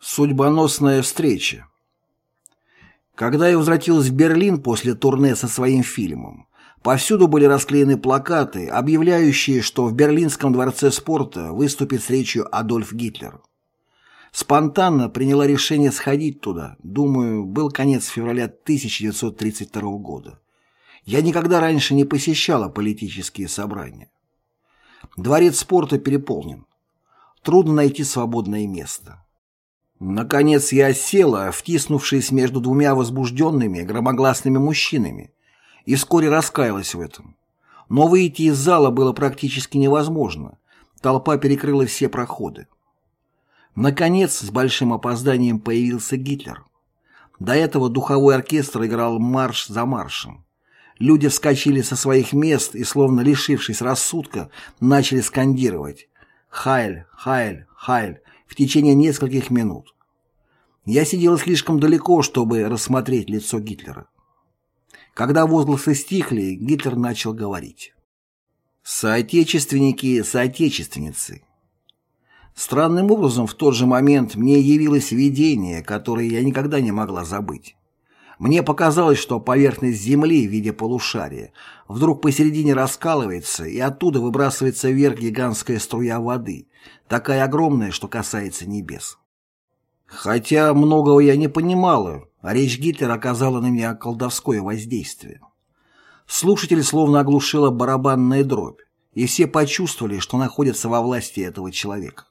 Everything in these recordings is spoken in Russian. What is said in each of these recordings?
Судьбоносная встреча. Когда я возвратился в Берлин после турне со своим фильмом, повсюду были расклеены плакаты, объявляющие, что в Берлинском дворце спорта выступит с речью Адольф Гитлер. Спонтанно приняла решение сходить туда, думаю, был конец февраля 1932 года. Я никогда раньше не посещала политические собрания. Дворец спорта переполнен. Трудно найти свободное место. Наконец я села, втиснувшись между двумя возбужденными, громогласными мужчинами, и вскоре раскаялась в этом. Но выйти из зала было практически невозможно. Толпа перекрыла все проходы. Наконец, с большим опозданием появился Гитлер. До этого духовой оркестр играл марш за маршем. Люди вскочили со своих мест и, словно лишившись рассудка, начали скандировать «Хайль! Хайль! Хайль!» В течение нескольких минут. Я сидел слишком далеко, чтобы рассмотреть лицо Гитлера. Когда возгласы стихли, Гитлер начал говорить. «Соотечественники, соотечественницы!» Странным образом в тот же момент мне явилось видение, которое я никогда не могла забыть. Мне показалось, что поверхность Земли в виде полушария вдруг посередине раскалывается, и оттуда выбрасывается вверх гигантская струя воды, такая огромная, что касается небес. Хотя многого я не понимала, а речь Гитлера оказала на меня колдовское воздействие. Слушатели словно оглушила барабанная дробь, и все почувствовали, что находятся во власти этого человека.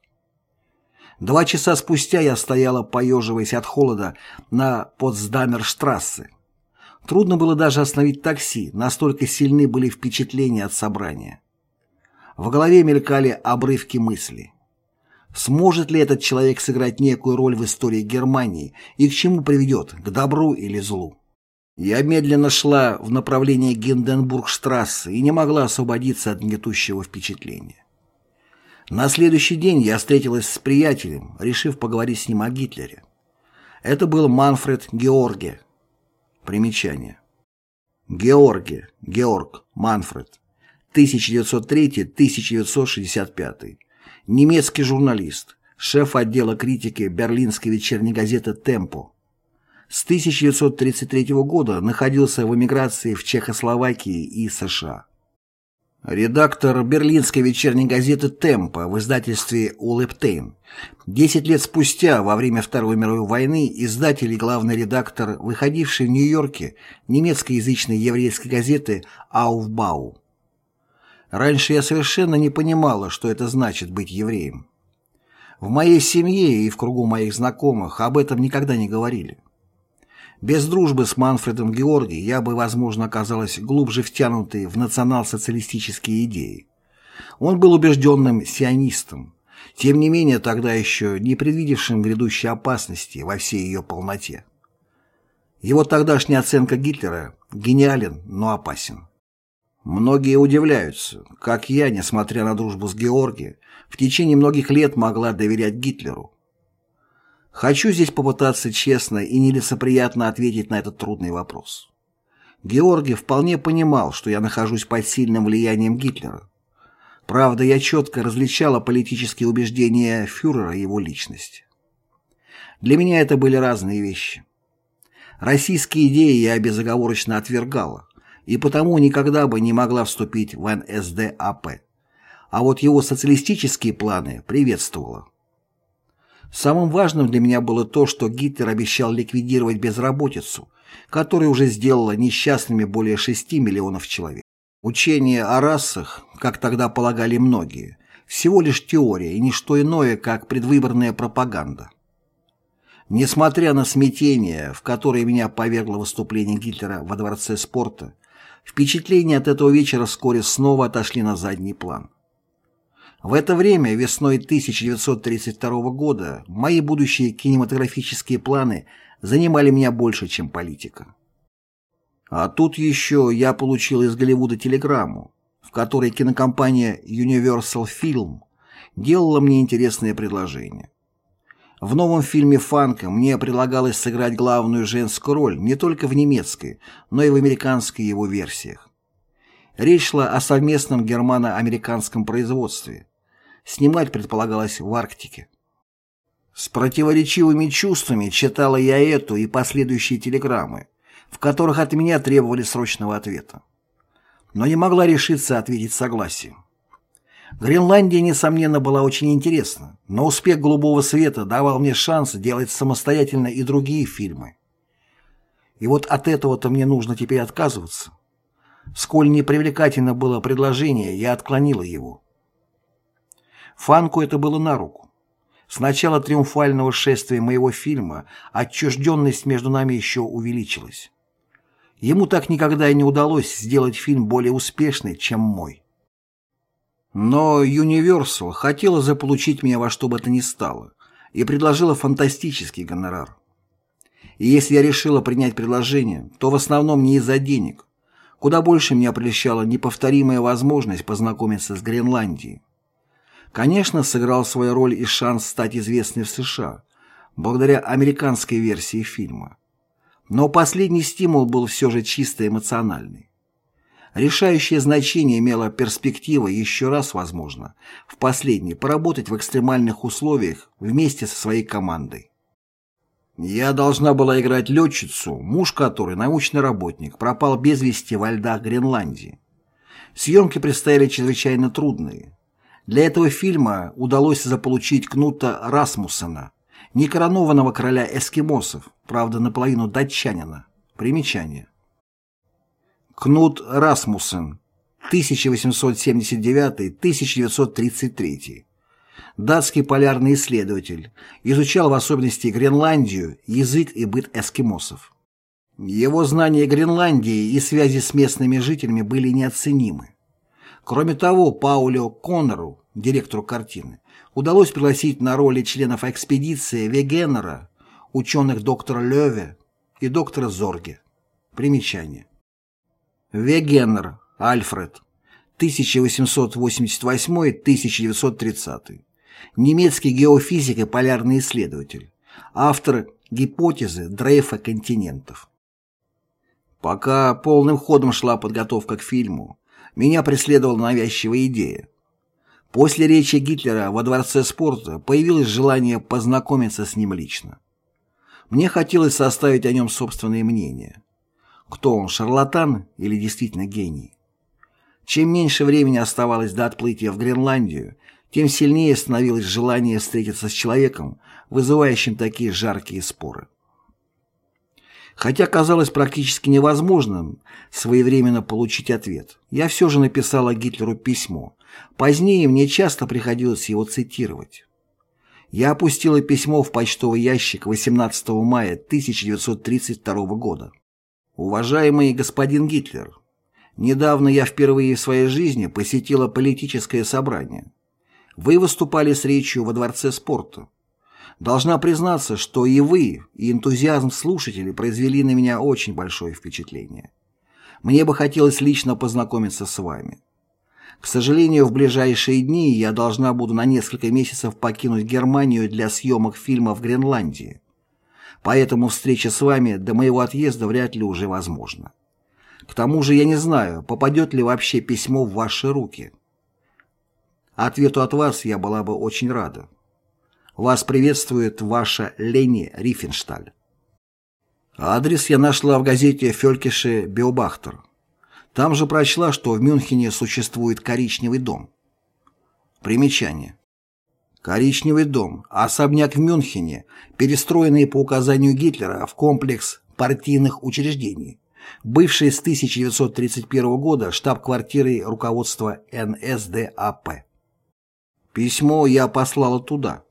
Два часа спустя я стояла, поеживаясь от холода, на Потсдамерштрассе. Трудно было даже остановить такси, настолько сильны были впечатления от собрания. В голове мелькали обрывки мысли. Сможет ли этот человек сыграть некую роль в истории Германии и к чему приведет, к добру или злу? Я медленно шла в направлении Гинденбургштрассе и не могла освободиться от гнетущего впечатления. На следующий день я встретилась с приятелем, решив поговорить с ним о Гитлере. Это был Манфред Георге. Примечание. Георге, Георг, Манфред. 1903-1965. Немецкий журналист, шеф отдела критики берлинской вечерней газеты «Темпо». С 1933 года находился в эмиграции в Чехословакии и США. Редактор берлинской вечерней газеты «Темпо» в издательстве «Улептейн». Десять лет спустя, во время Второй мировой войны, издатель и главный редактор, выходивший в Нью-Йорке, немецкоязычной еврейской газеты «Ауфбау». Раньше я совершенно не понимала, что это значит быть евреем. В моей семье и в кругу моих знакомых об этом никогда не говорили. Без дружбы с Манфредом Георги я бы, возможно, оказалась глубже втянутой в национал-социалистические идеи. Он был убежденным сионистом, тем не менее тогда еще не предвидевшим грядущей опасности во всей ее полноте. Его тогдашняя оценка Гитлера гениален, но опасен. Многие удивляются, как я, несмотря на дружбу с Георги, в течение многих лет могла доверять Гитлеру. Хочу здесь попытаться честно и нелицеприятно ответить на этот трудный вопрос. Георгий вполне понимал, что я нахожусь под сильным влиянием Гитлера. Правда, я четко различала политические убеждения фюрера и его личность. Для меня это были разные вещи. Российские идеи я безоговорочно отвергала, и потому никогда бы не могла вступить в НСДАП. А вот его социалистические планы приветствовала. Самым важным для меня было то, что Гитлер обещал ликвидировать безработицу, которая уже сделала несчастными более 6 миллионов человек. Учение о расах, как тогда полагали многие, всего лишь теория и не что иное, как предвыборная пропаганда. Несмотря на смятение, в которое меня повергло выступление Гитлера во Дворце спорта, впечатления от этого вечера вскоре снова отошли на задний план. В это время, весной 1932 года, мои будущие кинематографические планы занимали меня больше, чем политика. А тут еще я получил из Голливуда телеграмму, в которой кинокомпания Universal Film делала мне интересное предложение. В новом фильме «Фанка» мне предлагалось сыграть главную женскую роль не только в немецкой, но и в американской его версиях. Речь шла о совместном германо-американском производстве. Снимать предполагалось в Арктике. С противоречивыми чувствами читала я эту и последующие телеграммы, в которых от меня требовали срочного ответа. Но не могла решиться ответить согласием. Гренландия, несомненно, была очень интересна, но успех «Голубого света» давал мне шанс делать самостоятельно и другие фильмы. И вот от этого-то мне нужно теперь отказываться. Сколь непривлекательно было предложение, я отклонила его. Фанку это было на руку. С начала триумфального шествия моего фильма отчужденность между нами еще увеличилась. Ему так никогда и не удалось сделать фильм более успешный, чем мой. Но Universal хотела заполучить меня во что бы то ни стало и предложила фантастический гонорар. И если я решила принять предложение, то в основном не из-за денег. Куда больше меня прельщала неповторимая возможность познакомиться с Гренландией. Конечно, сыграл свою роль и шанс стать известной в США, благодаря американской версии фильма. Но последний стимул был все же чисто эмоциональный. Решающее значение имела перспектива еще раз, возможно, в последний поработать в экстремальных условиях вместе со своей командой. Я должна была играть летчицу, муж которой, научный работник, пропал без вести во льдах Гренландии. Съемки предстояли чрезвычайно трудные. Для этого фильма удалось заполучить Кнута Расмуссена, некоронованного короля эскимосов, правда наполовину датчанина. Примечание. Кнут Расмуссен, 1879-1933. Датский полярный исследователь, изучал в особенности Гренландию, язык и быт эскимосов. Его знания Гренландии и связи с местными жителями были неоценимы. Кроме того, Паулю Коннору, директору картины, удалось пригласить на роли членов экспедиции Вегенера, ученых доктора Леве и доктора Зорге. Примечание. Вегенер, Альфред, 1888-1930. Немецкий геофизик и полярный исследователь. Автор гипотезы дрейфа континентов. Пока полным ходом шла подготовка к фильму, меня преследовала навязчивая идея. После речи Гитлера во Дворце спорта появилось желание познакомиться с ним лично. Мне хотелось составить о нем собственное мнение. Кто он, шарлатан или действительно гений? Чем меньше времени оставалось до отплытия в Гренландию, тем сильнее становилось желание встретиться с человеком, вызывающим такие жаркие споры. Хотя казалось практически невозможным своевременно получить ответ, я все же написала Гитлеру письмо. Позднее мне часто приходилось его цитировать. Я опустила письмо в почтовый ящик 18 мая 1932 года. Уважаемый господин Гитлер, недавно я впервые в своей жизни посетила политическое собрание. Вы выступали с речью во Дворце спорта. Должна признаться, что и вы, и энтузиазм слушателей произвели на меня очень большое впечатление. Мне бы хотелось лично познакомиться с вами. К сожалению, в ближайшие дни я должна буду на несколько месяцев покинуть Германию для съемок фильма в Гренландии. Поэтому встреча с вами до моего отъезда вряд ли уже возможна. К тому же я не знаю, попадет ли вообще письмо в ваши руки. Ответу от вас я была бы очень рада. Вас приветствует ваша Лени Рифеншталь. Адрес я нашла в газете «Фелькише Биобахтер». Там же прочла, что в Мюнхене существует коричневый дом. Примечание. Коричневый дом, особняк в Мюнхене, перестроенный по указанию Гитлера в комплекс партийных учреждений, бывший с 1931 года штаб-квартирой руководства НСДАП. Письмо я послала туда.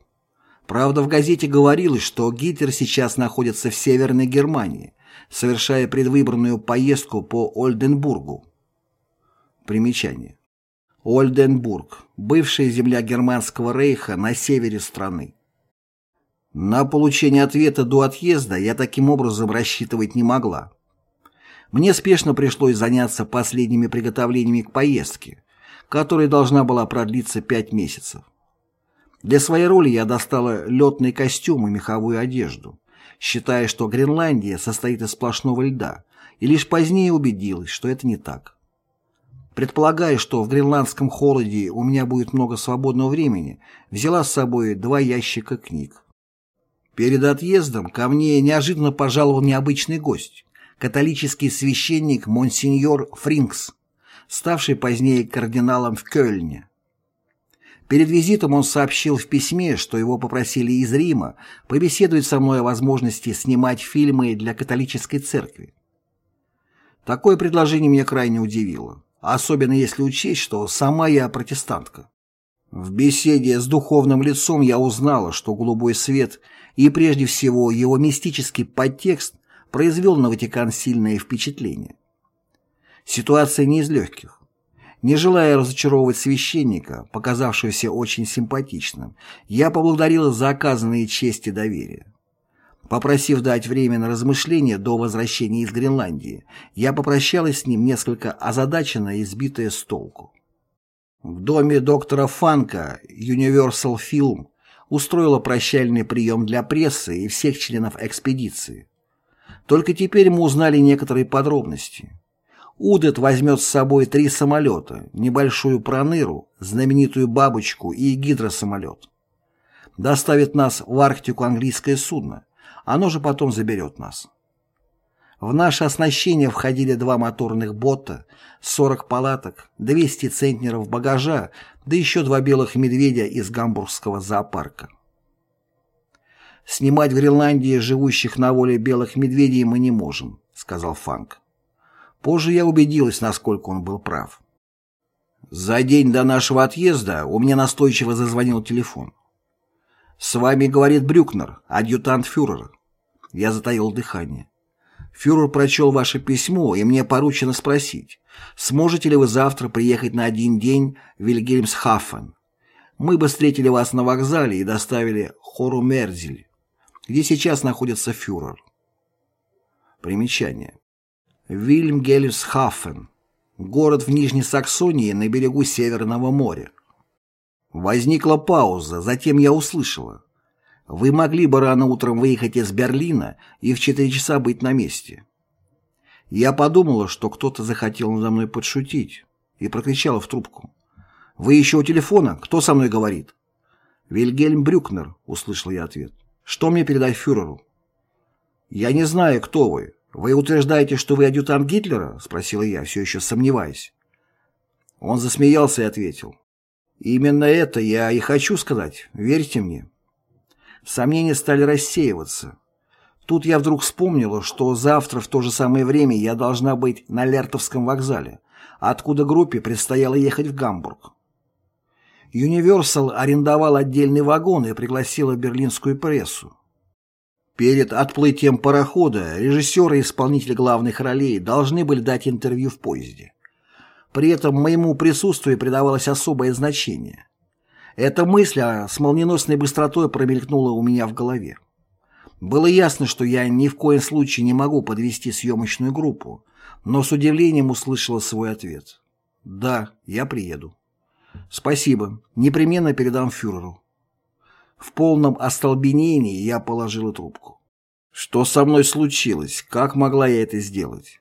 Правда, в газете говорилось, что Гитлер сейчас находится в Северной Германии, совершая предвыборную поездку по Ольденбургу. Примечание. Ольденбург, бывшая земля Германского рейха на севере страны. На получение ответа до отъезда я таким образом рассчитывать не могла. Мне спешно пришлось заняться последними приготовлениями к поездке, которая должна была продлиться пять месяцев. Для своей роли я достала летный костюм и меховую одежду, считая, что Гренландия состоит из сплошного льда, и лишь позднее убедилась, что это не так. Предполагая, что в гренландском холоде у меня будет много свободного времени, взяла с собой два ящика книг. Перед отъездом ко мне неожиданно пожаловал необычный гость, католический священник Монсеньор Фринкс, ставший позднее кардиналом в Кёльне. Перед визитом он сообщил в письме, что его попросили из Рима побеседовать со мной о возможности снимать фильмы для католической церкви. Такое предложение меня крайне удивило, особенно если учесть, что сама я протестантка. В беседе с духовным лицом я узнала, что «Голубой свет» и прежде всего его мистический подтекст произвел на Ватикан сильное впечатление. Ситуация не из легких. Не желая разочаровывать священника, показавшегося очень симпатичным, я поблагодарила за оказанные честь и доверие. Попросив дать время на размышление до возвращения из Гренландии, я попрощалась с ним несколько озадаченно и сбитая с толку. В доме доктора Фанка Universal Film устроила прощальный прием для прессы и всех членов экспедиции. Только теперь мы узнали некоторые подробности. Удет возьмет с собой три самолета, небольшую проныру, знаменитую бабочку и гидросамолет. Доставит нас в Арктику английское судно, оно же потом заберет нас. В наше оснащение входили два моторных бота, 40 палаток, 200 центнеров багажа, да еще два белых медведя из гамбургского зоопарка. «Снимать в Гренландии живущих на воле белых медведей мы не можем», — сказал Фанк. Позже я убедилась, насколько он был прав. За день до нашего отъезда у меня настойчиво зазвонил телефон. «С вами, — говорит Брюкнер, адъютант фюрера». Я затаил дыхание. Фюрер прочел ваше письмо, и мне поручено спросить, сможете ли вы завтра приехать на один день в Вильгельмсхафен? Мы бы встретили вас на вокзале и доставили Хору Мерзель, где сейчас находится фюрер. Примечание. Вильмгельмсхафен. Город в Нижней Саксонии на берегу Северного моря. Возникла пауза, затем я услышала. Вы могли бы рано утром выехать из Берлина и в 4 часа быть на месте. Я подумала, что кто-то захотел надо мной подшутить, и прокричала в трубку. «Вы еще у телефона? Кто со мной говорит?» «Вильгельм Брюкнер», — услышал я ответ. «Что мне передать фюреру?» «Я не знаю, кто вы. Вы утверждаете, что вы адъютант Гитлера?» — спросила я, все еще сомневаясь. Он засмеялся и ответил. «Именно это я и хочу сказать. Верьте мне». Сомнения стали рассеиваться. Тут я вдруг вспомнила, что завтра в то же самое время я должна быть на Лертовском вокзале, откуда группе предстояло ехать в Гамбург. Universal арендовал отдельный вагон и пригласила берлинскую прессу. Перед отплытием парохода режиссеры и исполнители главных ролей должны были дать интервью в поезде. При этом моему присутствию придавалось особое значение. Эта мысль с молниеносной быстротой промелькнула у меня в голове. Было ясно, что я ни в коем случае не могу подвести съемочную группу, но с удивлением услышала свой ответ. «Да, я приеду». «Спасибо. Непременно передам фюреру». В полном остолбенении я положила трубку. Что со мной случилось? Как могла я это сделать?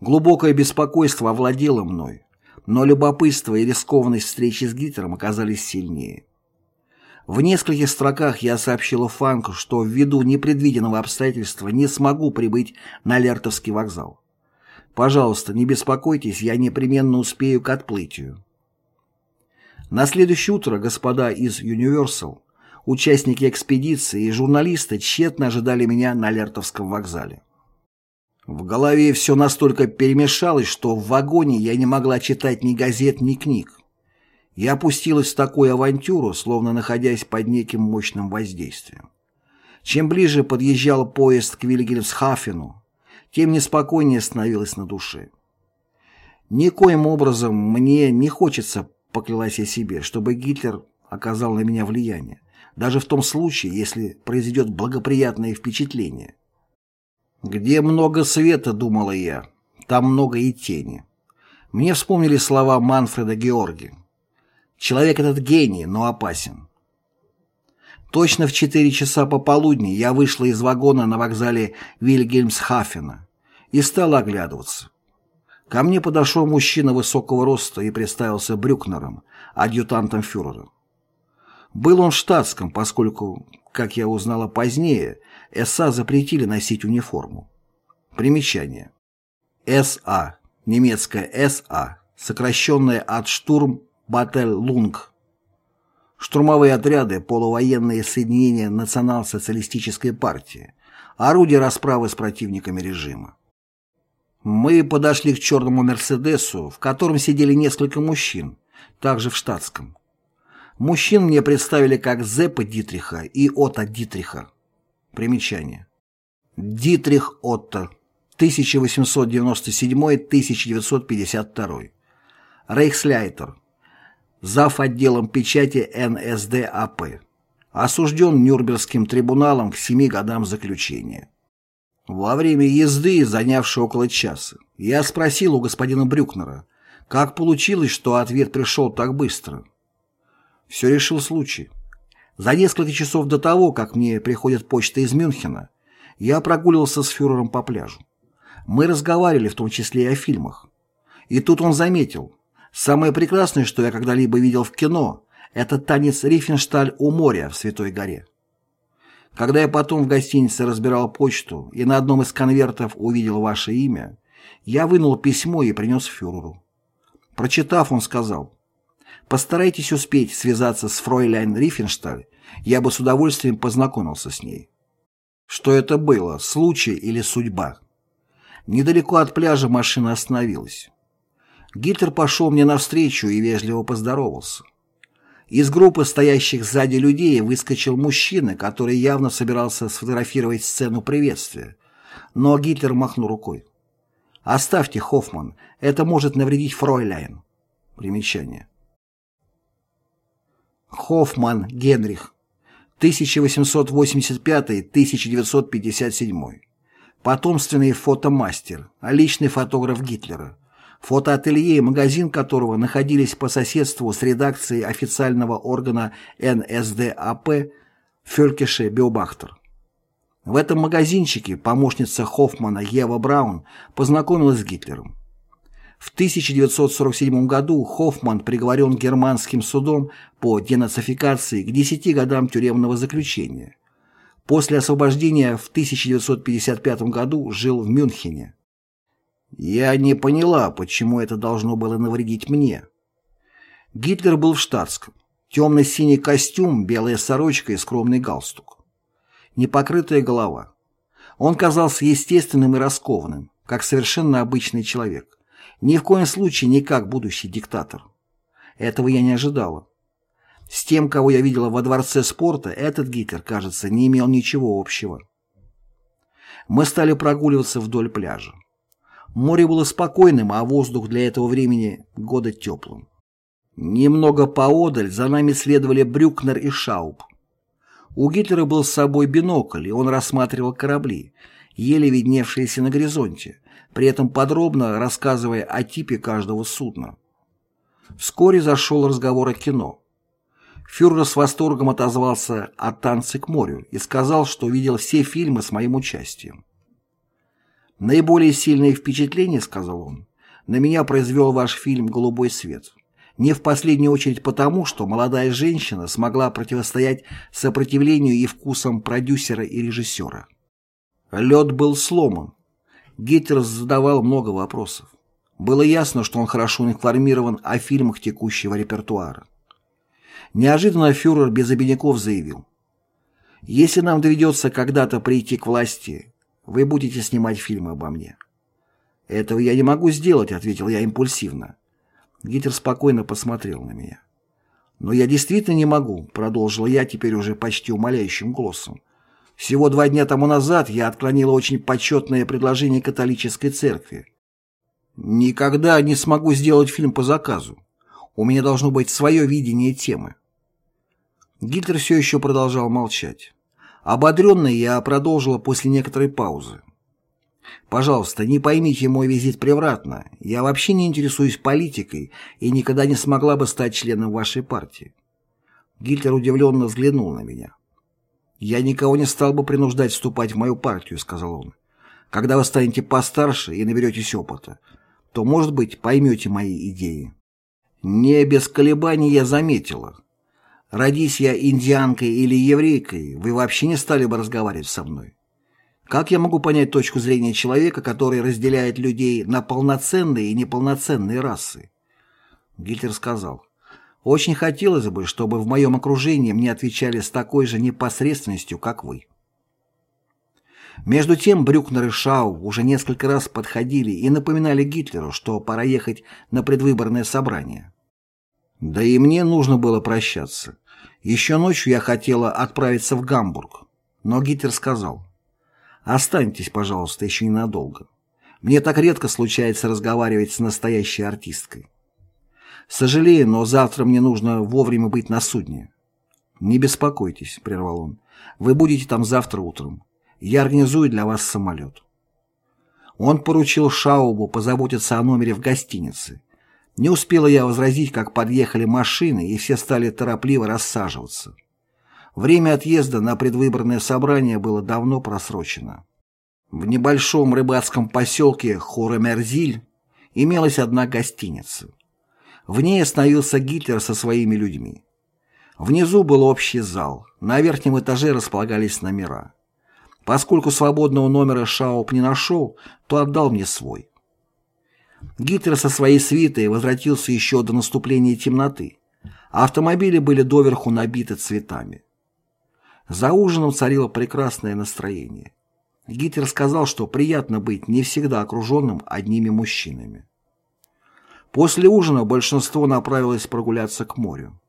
Глубокое беспокойство овладело мной но любопытство и рискованность встречи с Гитлером оказались сильнее. В нескольких строках я сообщила Фанку, что ввиду непредвиденного обстоятельства не смогу прибыть на Лертовский вокзал. Пожалуйста, не беспокойтесь, я непременно успею к отплытию. На следующее утро господа из Universal, участники экспедиции и журналисты тщетно ожидали меня на Лертовском вокзале. В голове все настолько перемешалось, что в вагоне я не могла читать ни газет, ни книг. Я опустилась в такую авантюру, словно находясь под неким мощным воздействием. Чем ближе подъезжал поезд к Вильгельмсхафену, тем неспокойнее становилось на душе. Никоим образом мне не хочется, поклялась я себе, чтобы Гитлер оказал на меня влияние, даже в том случае, если произойдет благоприятное впечатление. «Где много света, — думала я, — там много и тени». Мне вспомнили слова Манфреда Георги. «Человек этот гений, но опасен». Точно в четыре часа пополудни я вышла из вагона на вокзале Вильгельмсхафена и стала оглядываться. Ко мне подошел мужчина высокого роста и представился Брюкнером, адъютантом фюрера. Был он в штатском, поскольку как я узнала позднее, СА запретили носить униформу. Примечание. СА, немецкая СА, сокращенная от штурм Баттель-Лунг. Штурмовые отряды, полувоенные соединения национал-социалистической партии, орудие расправы с противниками режима. Мы подошли к черному «Мерседесу», в котором сидели несколько мужчин, также в штатском. Мужчин мне представили как Зеппа Дитриха и Отто Дитриха. Примечание. Дитрих Отто, 1897-1952. Рейхсляйтер. Зав. отделом печати НСДАП. Осужден Нюрнбергским трибуналом к семи годам заключения. Во время езды, занявшей около часа, я спросил у господина Брюкнера, как получилось, что ответ пришел так быстро. Все решил случай. За несколько часов до того, как мне приходит почта из Мюнхена, я прогуливался с фюрером по пляжу. Мы разговаривали в том числе и о фильмах. И тут он заметил, самое прекрасное, что я когда-либо видел в кино, это танец Рифеншталь у моря в Святой горе. Когда я потом в гостинице разбирал почту и на одном из конвертов увидел ваше имя, я вынул письмо и принес фюреру. Прочитав, он сказал, Постарайтесь успеть связаться с фройляйн Рифеншталь, я бы с удовольствием познакомился с ней. Что это было, случай или судьба? Недалеко от пляжа машина остановилась. Гитлер пошел мне навстречу и вежливо поздоровался. Из группы стоящих сзади людей выскочил мужчина, который явно собирался сфотографировать сцену приветствия. Но Гитлер махнул рукой. «Оставьте, Хоффман, это может навредить фройляйн». Примечание. Хоффман Генрих, 1885-1957. Потомственный фотомастер, личный фотограф Гитлера. Фотоателье и магазин которого находились по соседству с редакцией официального органа НСДАП Фелькеше Биобахтер. В этом магазинчике помощница Хоффмана Ева Браун познакомилась с Гитлером. В 1947 году Хоффман приговорен германским судом по денацификации к 10 годам тюремного заключения. После освобождения в 1955 году жил в Мюнхене. Я не поняла, почему это должно было навредить мне. Гитлер был в штатском. Темно-синий костюм, белая сорочка и скромный галстук. Непокрытая голова. Он казался естественным и раскованным, как совершенно обычный человек. Ни в коем случае не как будущий диктатор. Этого я не ожидала. С тем, кого я видела во дворце спорта, этот Гитлер, кажется, не имел ничего общего. Мы стали прогуливаться вдоль пляжа. Море было спокойным, а воздух для этого времени года теплым. Немного поодаль за нами следовали Брюкнер и Шауб. У Гитлера был с собой бинокль, и он рассматривал корабли, еле видневшиеся на горизонте, при этом подробно рассказывая о типе каждого судна. Вскоре зашел разговор о кино. Фюрер с восторгом отозвался о «Танце к морю» и сказал, что видел все фильмы с моим участием. «Наиболее сильное впечатление, — сказал он, — на меня произвел ваш фильм «Голубой свет». Не в последнюю очередь потому, что молодая женщина смогла противостоять сопротивлению и вкусам продюсера и режиссера. Лед был сломан, Гитлер задавал много вопросов. Было ясно, что он хорошо информирован о фильмах текущего репертуара. Неожиданно фюрер без обиняков заявил, «Если нам доведется когда-то прийти к власти, вы будете снимать фильмы обо мне». «Этого я не могу сделать», — ответил я импульсивно. Гитлер спокойно посмотрел на меня. «Но я действительно не могу», — продолжил я теперь уже почти умоляющим голосом. Всего два дня тому назад я отклонила очень почетное предложение католической церкви. Никогда не смогу сделать фильм по заказу. У меня должно быть свое видение темы. Гитлер все еще продолжал молчать. Ободренный я продолжила после некоторой паузы. «Пожалуйста, не поймите мой визит превратно. Я вообще не интересуюсь политикой и никогда не смогла бы стать членом вашей партии». Гитлер удивленно взглянул на меня. «Я никого не стал бы принуждать вступать в мою партию», — сказал он. «Когда вы станете постарше и наберетесь опыта, то, может быть, поймете мои идеи». Не без колебаний я заметила. Родись я индианкой или еврейкой, вы вообще не стали бы разговаривать со мной. Как я могу понять точку зрения человека, который разделяет людей на полноценные и неполноценные расы? Гитлер сказал, «Очень хотелось бы, чтобы в моем окружении мне отвечали с такой же непосредственностью, как вы». Между тем Брюкнер и Шау уже несколько раз подходили и напоминали Гитлеру, что пора ехать на предвыборное собрание. Да и мне нужно было прощаться. Еще ночью я хотела отправиться в Гамбург, но Гитлер сказал, Останьтесь, пожалуйста, еще ненадолго. Мне так редко случается разговаривать с настоящей артисткой. Сожалею, но завтра мне нужно вовремя быть на судне. Не беспокойтесь, прервал он. Вы будете там завтра утром. Я организую для вас самолет. Он поручил Шаубу позаботиться о номере в гостинице. Не успела я возразить, как подъехали машины, и все стали торопливо рассаживаться. Время отъезда на предвыборное собрание было давно просрочено. В небольшом рыбацком поселке Хурамерзиль имелась одна гостиница. В ней остановился Гитлер со своими людьми. Внизу был общий зал, на верхнем этаже располагались номера. Поскольку свободного номера Шауп не нашел, то отдал мне свой. Гитлер со своей свитой возвратился еще до наступления темноты. Автомобили были доверху набиты цветами. За ужином царило прекрасное настроение. Гитлер сказал, что приятно быть не всегда окруженным одними мужчинами. После ужина большинство направилось прогуляться к морю.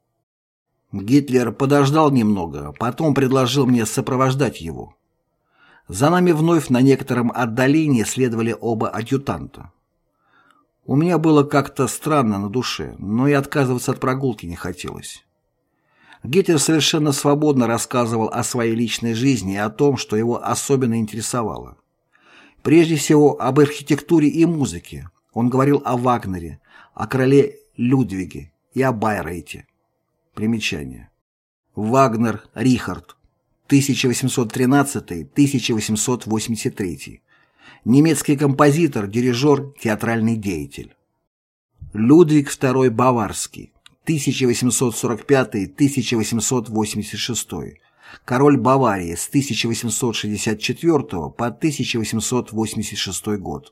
Гитлер подождал немного, потом предложил мне сопровождать его. За нами вновь на некотором отдалении следовали оба адъютанта. У меня было как-то странно на душе, но и отказываться от прогулки не хотелось. Гитлер совершенно свободно рассказывал о своей личной жизни и о том, что его особенно интересовало. Прежде всего, об архитектуре и музыке. Он говорил о Вагнере, о короле Людвиге и о Байрейте. Примечание. Вагнер Рихард, 1813-1883. Немецкий композитор, дирижер, театральный деятель. Людвиг II Баварский, 1845-1886, король Баварии с 1864 по 1886 год,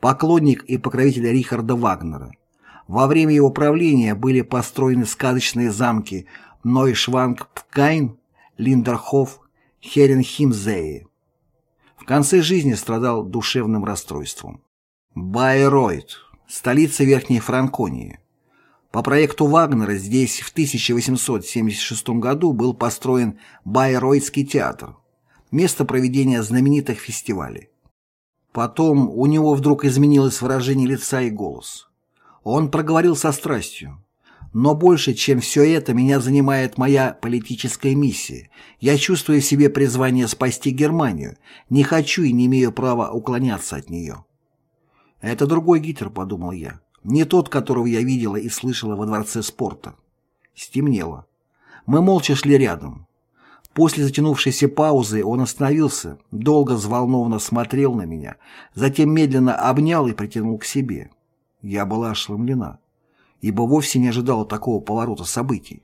поклонник и покровитель Рихарда Вагнера. Во время его правления были построены сказочные замки Нойшванштайн, Линдерхоф, Херенхимзее. В конце жизни страдал душевным расстройством. Байройт, столица Верхней Франконии. По проекту Вагнера здесь в 1876 году был построен Байройтский театр, место проведения знаменитых фестивалей. Потом у него вдруг изменилось выражение лица и голос. Он проговорил со страстью. Но больше, чем все это, меня занимает моя политическая миссия. Я чувствую в себе призвание спасти Германию. Не хочу и не имею права уклоняться от нее. Это другой Гитлер, подумал я. Не тот, которого я видела и слышала во дворце спорта. Стемнело. Мы молча шли рядом. После затянувшейся паузы он остановился, долго взволнованно смотрел на меня, затем медленно обнял и притянул к себе. Я была ошеломлена, ибо вовсе не ожидала такого поворота событий.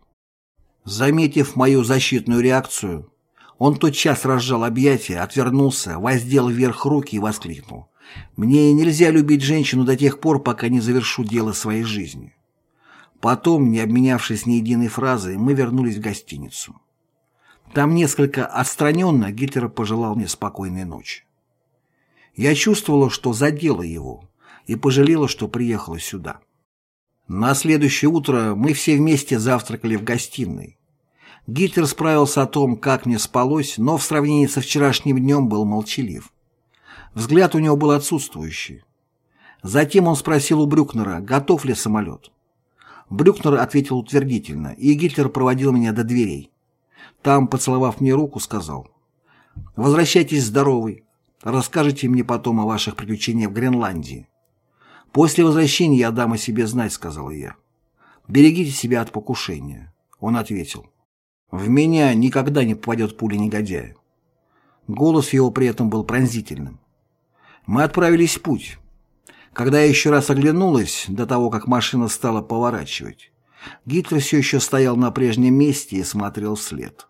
Заметив мою защитную реакцию, он тотчас разжал объятия, отвернулся, воздел вверх руки и воскликнул. Мне нельзя любить женщину до тех пор, пока не завершу дело своей жизни. Потом, не обменявшись ни единой фразой, мы вернулись в гостиницу. Там несколько отстраненно Гитлер пожелал мне спокойной ночи. Я чувствовала, что задела его, и пожалела, что приехала сюда. На следующее утро мы все вместе завтракали в гостиной. Гитлер справился о том, как мне спалось, но в сравнении со вчерашним днем был молчалив. Взгляд у него был отсутствующий. Затем он спросил у Брюкнера, готов ли самолет. Брюкнер ответил утвердительно, и Гитлер проводил меня до дверей. Там, поцеловав мне руку, сказал, «Возвращайтесь здоровый, расскажите мне потом о ваших приключениях в Гренландии». «После возвращения я дам о себе знать», — сказал я. «Берегите себя от покушения», — он ответил. «В меня никогда не попадет пуля негодяя». Голос его при этом был пронзительным. Мы отправились в путь. Когда я еще раз оглянулась, до того, как машина стала поворачивать, Гитлер все еще стоял на прежнем месте и смотрел вслед.